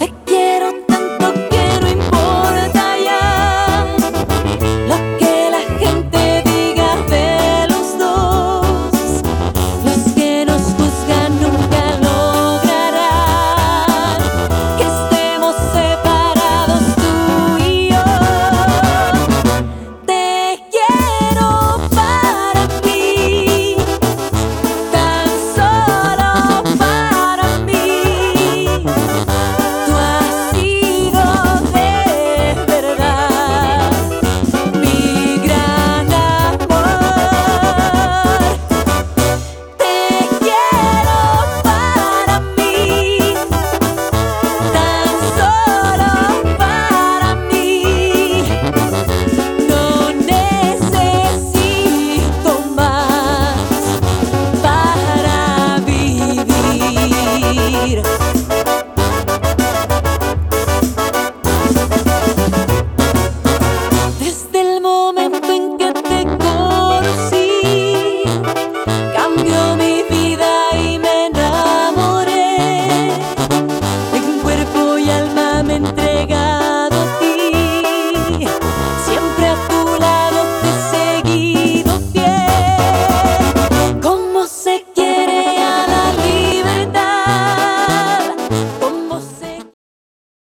thích